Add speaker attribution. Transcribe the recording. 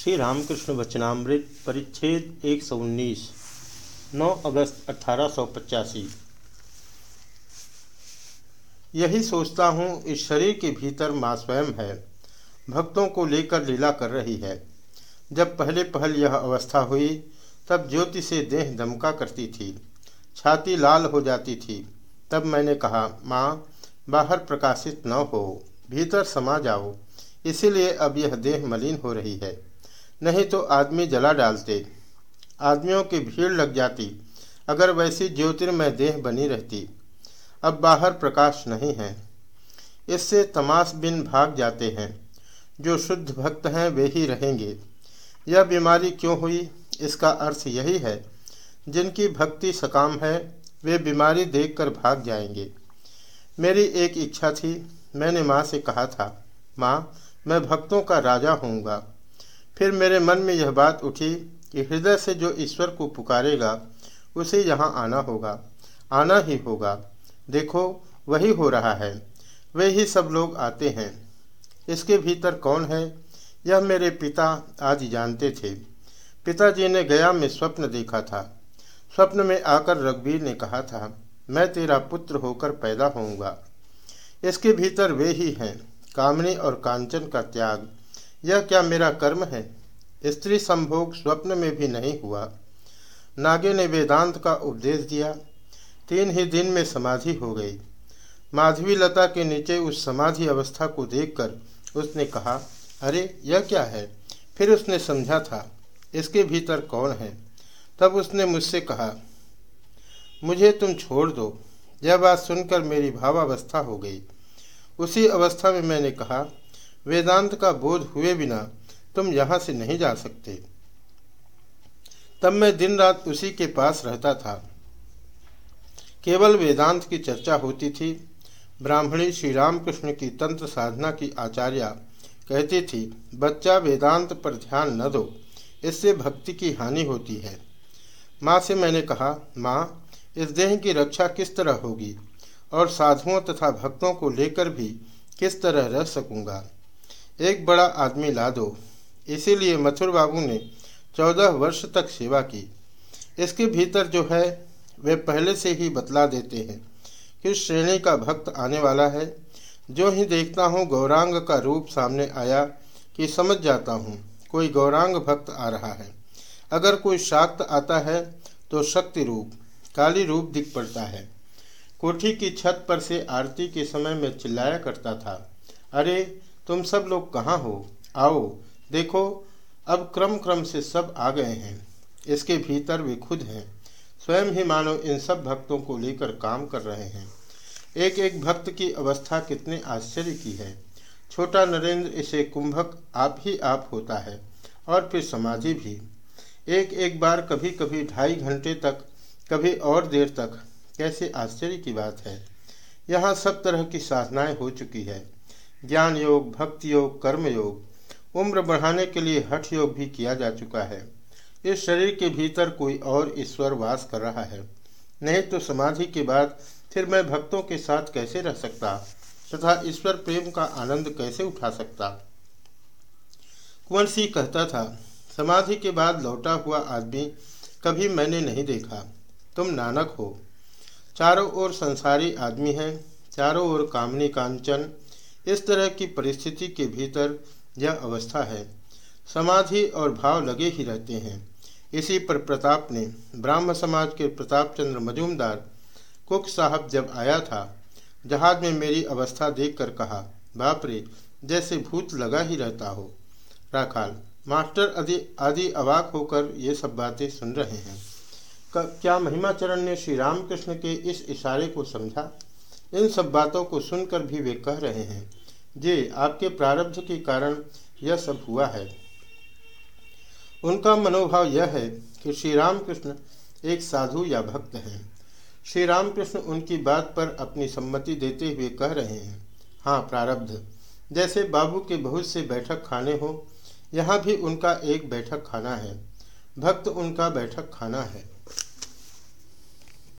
Speaker 1: श्री रामकृष्ण वचनामृत परिच्छेद 119 9 अगस्त अठारह यही सोचता हूँ इस शरीर के भीतर माँ स्वयं है, भक्तों को लेकर लीला कर रही है। जब पहले पहल यह अवस्था हुई, तब ज्योति से देह दमका करती थी, छाती लाल हो जाती थी। तब मैंने कहा, माँ, बाहर प्रकाशित न हो, भीतर समा जाओ, इसीलिए अब यह देह मलिन हो रही है। नहीं तो आदमी जला डालते। आदमियों की भीड़ लग जाती, अगर वैसी ज्योतिर्मय देह बनी रहती। अब बाहर प्रकाश नहीं है। इससे तमाश बिन भाग जाते हैं। जो शुद्ध भक्त हैं, वे ही रहेंगे। यह बीमारी क्यों हुई? इसका अर्थ यही है। जिनकी भक्ति सकाम है, वे बीमारी देखकर भाग जाएँगे। मेरी एक इच्छा थी। मैंने माँ से कहा था, माँ, मैं भक्तों का राजा होऊँगा। फिर मेरे मन में यह बात उठी कि हृदय से जो ईश्वर को पुकारेगा, उसे यहाँ आना होगा, आना ही होगा। देखो, वही हो रहा है। वे ही सब लोग आते हैं। इसके भीतर कौन है? यह मेरे पिता आज जानते थे। पिताजी ने गया में स्वप्न देखा था। स्वप्न में आकर रघुवीर ने कहा था, मैं तेरा पुत्र होकर पैदा होऊँगा। इसके भीतर वे ही हैं। कामनी और कांचन का त्याग यह क्या मेरा कर्म है? स्त्री संभोग स्वप्न में भी नहीं हुआ। नागे ने वेदांत का उपदेश दिया। तीन ही दिन में समाधि हो गई। माधवी लता के नीचे उस समाधि अवस्था को देखकर उसने कहा, अरे, यह क्या है? फिर उसने समझा था, इसके भीतर कौन है? तब उसने मुझसे कहा, मुझे तुम छोड़ दो। यह बात सुनकर मेरी भावावस्था हो गई। उसी अवस्था में मैंने कहा वेदांत का बोध हुए बिना तुम यहाँ से नहीं जा सकते। तब मैं दिन रात उसी के पास रहता था। केवल वेदांत की चर्चा होती थी। ब्राह्मणी श्री रामकृष्ण की तंत्र साधना की आचार्य कहती थी, बच्चा वेदांत पर ध्यान न दो, इससे भक्ति की हानि होती है। माँ से मैंने कहा, माँ, इस देह की रक्षा किस तरह होगी? और साधुओं तथा भक्तों को लेकर भी किस तरह रह सकूँगा? एक बड़ा आदमी ला दो। इसीलिए मथुर बाबू ने चौदह वर्ष तक सेवा की। इसके भीतर जो है, वे पहले से ही बतला देते हैं किस श्रेणी का भक्त आने वाला है। जो ही देखता हूँ, गौरांग का रूप सामने आया कि समझ जाता हूँ, कोई गौरांग भक्त आ रहा है। अगर कोई शाक्त आता है तो शक्ति रूप, काली रूप दिख पड़ता है। कोठी की छत पर से आरती के समय में चिल्लाया करता था। अरे तुम सब लोग कहाँ हो? आओ, देखो, अब क्रम क्रम से सब आ गए हैं। इसके भीतर वे खुद हैं। स्वयं ही मानो इन सब भक्तों को लेकर काम कर रहे हैं। एक एक भक्त की अवस्था कितने आश्चर्य की है। छोटा नरेंद्र इसे कुंभक आप ही आप होता है, और फिर समाधि भी। एक एक बार कभी कभी ढाई घंटे तक, कभी और देर तक। कैसे आश्चर्य की बात है। यहाँ सब तरह की साधनाएँ हो चुकी है। ज्ञान योग भक्ति योग कर्म योग उम्र बढ़ाने के लिए हठ योग भी किया जा चुका है। इस शरीर के भीतर कोई और ईश्वर वास कर रहा है। नहीं तो समाधि के बाद फिर मैं भक्तों के साथ कैसे रह सकता? तथा ईश्वर प्रेम का आनंद कैसे उठा सकता? कुंवर सिंह कहता था, समाधि के बाद लौटा हुआ आदमी कभी मैंने नहीं देखा। तुम नानक हो। चारों ओर संसारी आदमी हैं, चारों ओर कामनी कांचन इस तरह की परिस्थिति के भीतर यह अवस्था है। समाधि और भाव लगे ही रहते हैं। इसी पर प्रताप ने ब्राह्म समाज के प्रताप चंद्र मजूमदार कुक साहब जब आया था, जहाज़ में मेरी अवस्था देखकर कहा बाप रे जैसे भूत लगा ही रहता हो। राखाल, मास्टर आदि आदि अवाक होकर ये सब बातें सुन रहे हैं। क्या महिमाचरण ने श्री रामकृष्ण के इस इशारे को समझा? इन सब बातों को सुनकर भी वे कह रहे हैं, जी, आपके प्रारब्ध के कारण यह सब हुआ है। उनका मनोभाव यह है कि श्री रामकृष्ण एक साधु या भक्त हैं। श्री रामकृष्ण उनकी बात पर अपनी सम्मति देते हुए कह रहे हैं हाँ प्रारब्ध। जैसे बाबू के बहुत से बैठक खाने हो, यहाँ भी उनका एक बैठक खाना है। भक्त उनका बैठक खाना है।